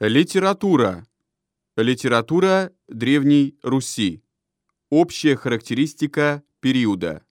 Литература. Литература Древней Руси. Общая характеристика периода.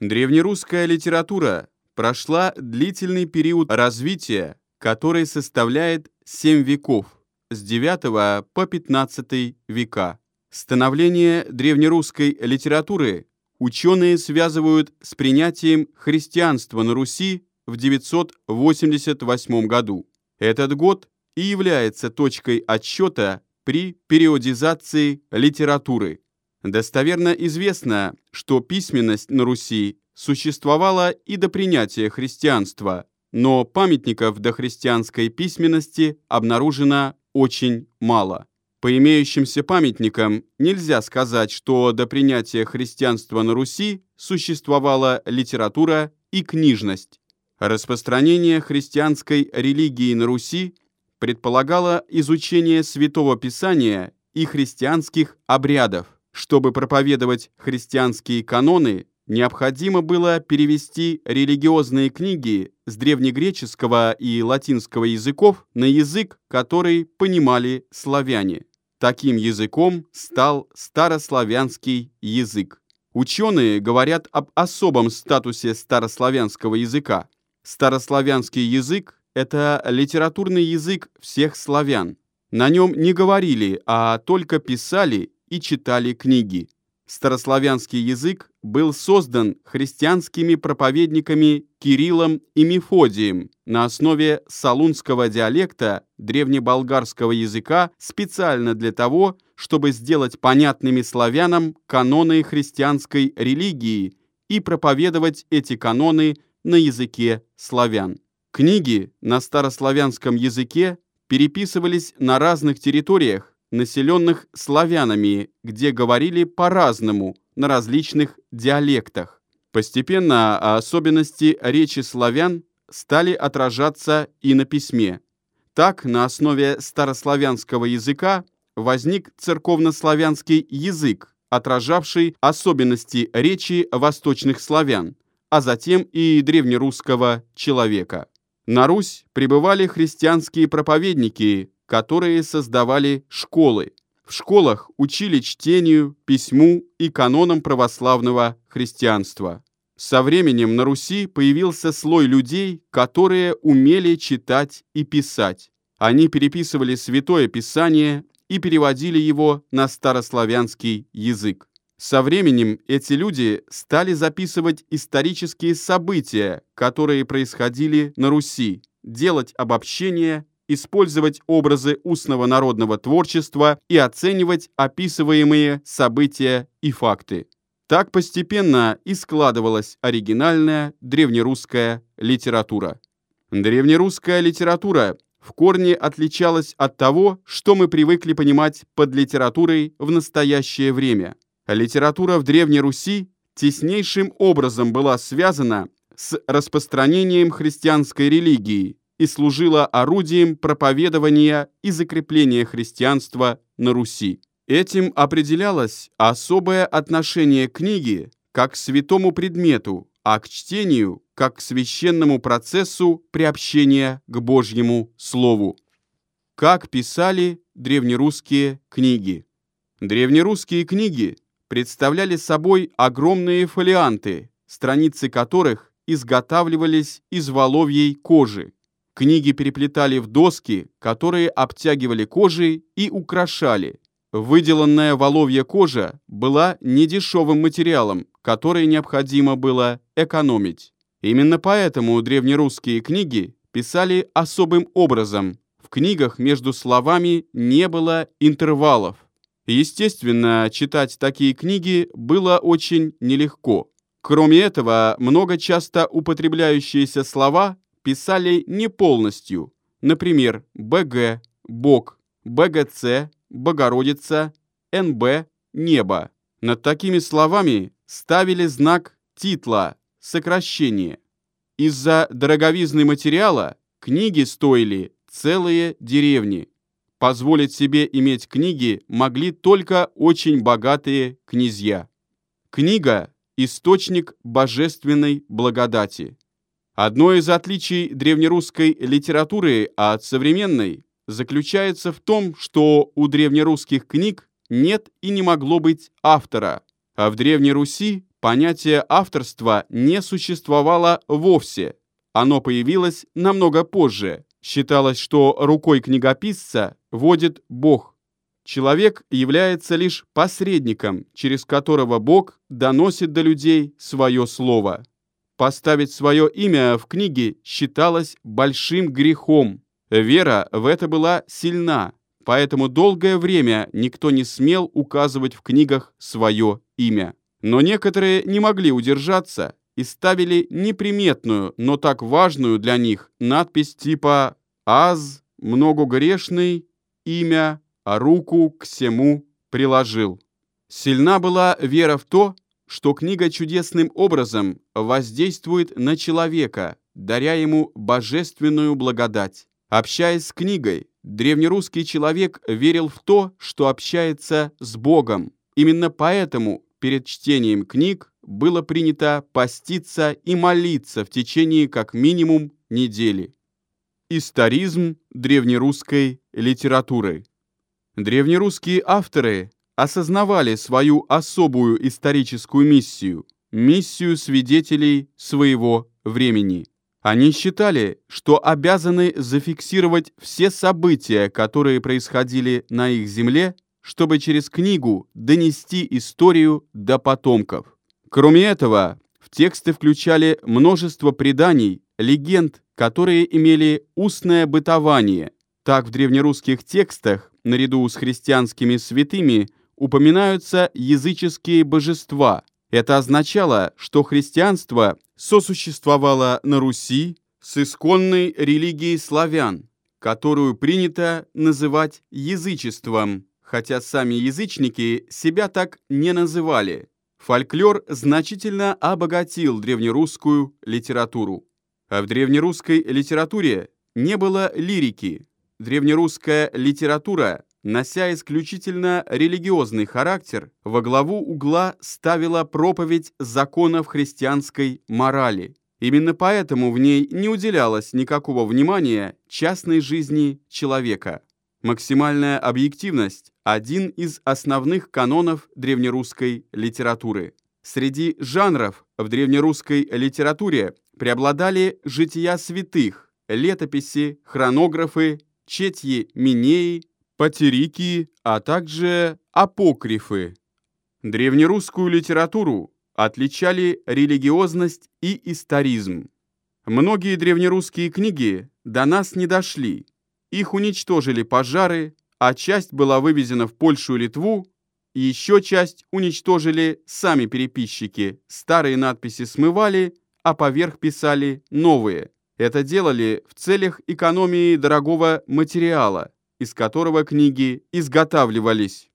Древнерусская литература прошла длительный период развития, который составляет 7 веков, с 9 по 15 века. Становление древнерусской литературы ученые связывают с принятием христианства на Руси в 988 году. Этот год и является точкой отсчета при периодизации литературы. Достоверно известно, что письменность на Руси существовала и до принятия христианства, но памятников дохристианской письменности обнаружено очень мало. По имеющимся памятникам нельзя сказать, что до принятия христианства на Руси существовала литература и книжность. Распространение христианской религии на Руси предполагало изучение Святого Писания и христианских обрядов. Чтобы проповедовать христианские каноны, необходимо было перевести религиозные книги с древнегреческого и латинского языков на язык, который понимали славяне. Таким языком стал старославянский язык. Ученые говорят об особом статусе старославянского языка. Старославянский язык это литературный язык всех славян. На нем не говорили, а только писали и читали книги. Старославянский язык был создан христианскими проповедниками Кириллом и Мефодием на основе салунского диалекта древнеболгарского языка специально для того, чтобы сделать понятными славянам каноны христианской религии и проповедовать эти каноны на языке славян. Книги на старославянском языке переписывались на разных территориях, населенных славянами, где говорили по-разному, на различных диалектах. Постепенно особенности речи славян стали отражаться и на письме. Так, на основе старославянского языка возник церковнославянский язык, отражавший особенности речи восточных славян, а затем и древнерусского человека. На Русь прибывали христианские проповедники, которые создавали школы. В школах учили чтению, письму и канонам православного христианства. Со временем на Руси появился слой людей, которые умели читать и писать. Они переписывали Святое Писание и переводили его на старославянский язык. Со временем эти люди стали записывать исторические события, которые происходили на Руси, делать обобщения, использовать образы устного народного творчества и оценивать описываемые события и факты. Так постепенно и складывалась оригинальная древнерусская литература. Древнерусская литература в корне отличалась от того, что мы привыкли понимать под литературой в настоящее время – Литература в Древней Руси теснейшим образом была связана с распространением христианской религии и служила орудием проповедования и закрепления христианства на Руси. Этим определялось особое отношение книги как к святому предмету, а к чтению как к священному процессу приобщения к Божьему Слову. Как писали древнерусские книги? Древнерусские книги представляли собой огромные фолианты, страницы которых изготавливались из воловьей кожи. Книги переплетали в доски, которые обтягивали кожей и украшали. Выделанная воловья кожа была недешевым материалом, который необходимо было экономить. Именно поэтому древнерусские книги писали особым образом. В книгах между словами не было интервалов. Естественно, читать такие книги было очень нелегко. Кроме этого, много часто употребляющиеся слова писали не полностью. Например, БГ, Бог, БГЦ, Богородица, НБ, Небо. Над такими словами ставили знак титла, сокращение. Из-за дороговизны материала книги стоили целые деревни. Позволить себе иметь книги могли только очень богатые князья. Книга – источник божественной благодати. Одно из отличий древнерусской литературы от современной заключается в том, что у древнерусских книг нет и не могло быть автора, а в Древней Руси понятие авторства не существовало вовсе. Оно появилось намного позже. Считалось, что рукой книгописца водит Бог. Человек является лишь посредником, через которого Бог доносит до людей свое слово. Поставить свое имя в книге считалось большим грехом. Вера в это была сильна, поэтому долгое время никто не смел указывать в книгах свое имя. Но некоторые не могли удержаться и ставили неприметную, но так важную для них надпись типа «Аз, многогрешный, имя, а руку к всему приложил». Сильна была вера в то, что книга чудесным образом воздействует на человека, даря ему божественную благодать. Общаясь с книгой, древнерусский человек верил в то, что общается с Богом. Именно поэтому перед чтением книг было принято поститься и молиться в течение как минимум недели. Историзм древнерусской литературы Древнерусские авторы осознавали свою особую историческую миссию, миссию свидетелей своего времени. Они считали, что обязаны зафиксировать все события, которые происходили на их земле, чтобы через книгу донести историю до потомков. Кроме этого, в тексты включали множество преданий, легенд, которые имели устное бытование. Так в древнерусских текстах, наряду с христианскими святыми, упоминаются языческие божества. Это означало, что христианство сосуществовало на Руси с исконной религией славян, которую принято называть язычеством, хотя сами язычники себя так не называли. Фольклор значительно обогатил древнерусскую литературу. А в древнерусской литературе не было лирики. Древнерусская литература нося исключительно религиозный характер, во главу угла ставила проповедь законов христианской морали. Именно поэтому в ней не уделялось никакого внимания частной жизни человека. Максимальная объективность – один из основных канонов древнерусской литературы. Среди жанров в древнерусской литературе преобладали жития святых, летописи, хронографы, четьи Минеи, патерики, а также апокрифы. Древнерусскую литературу отличали религиозность и историзм. Многие древнерусские книги до нас не дошли. Их уничтожили пожары, а часть была вывезена в Польшу и Литву, и еще часть уничтожили сами переписчики. Старые надписи смывали, а поверх писали новые. Это делали в целях экономии дорогого материала из которого книги изготавливались.